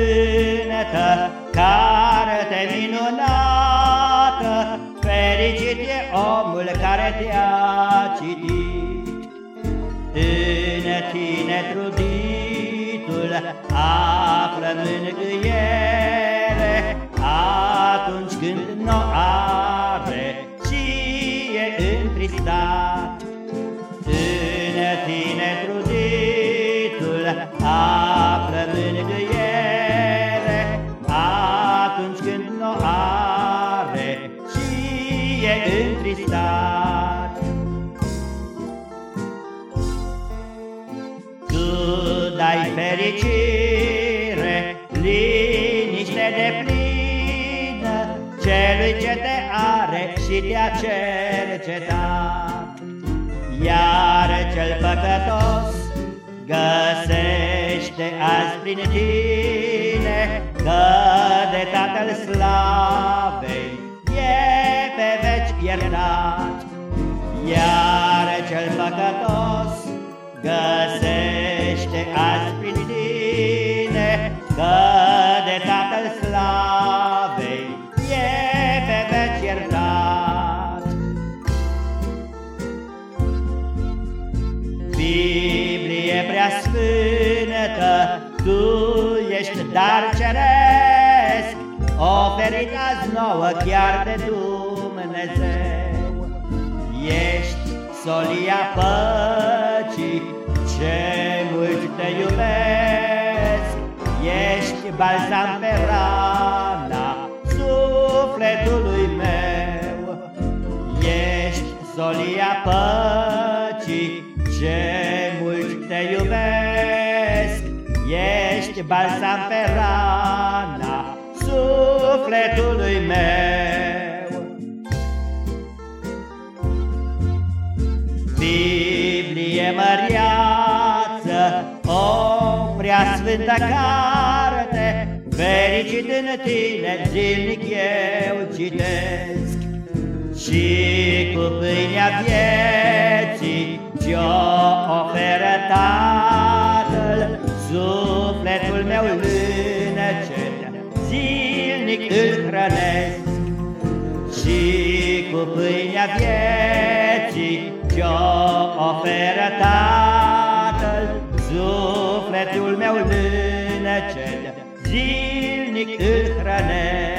prea sfântă, carte minunată, fericit e omul care te-a citit. În tine truditul află mângâiere, atunci când nu are și e întristat. În tine truditul află fericire, liniște de plină, celui ce te are și te-a cercetat. Iar cel păcătos găsește azi prin tine că de Tatăl Slavei e pe veci iertat. Iar cel păcătos găsește Biblie prea sfântă, Tu ești dar ceresc, Oferit azi nouă chiar de Dumnezeu. Ești solia păcii, ce mult te iubesc, Ești balsam pe rana sufletului meu. Ești solia păcii, ce mult te iubesc, Ești balsam pe rana sufletului meu. Biblie măriață, o prea sfântă carte, Fericit în tine zilnic eu citesc, Și cu pâinea vieții meu lânecet, zilnic îl hrănesc. Și cu pâinea vieții ce-o oferă Tatăl, Sufletul meu lânecet, zilnic îl hrănesc.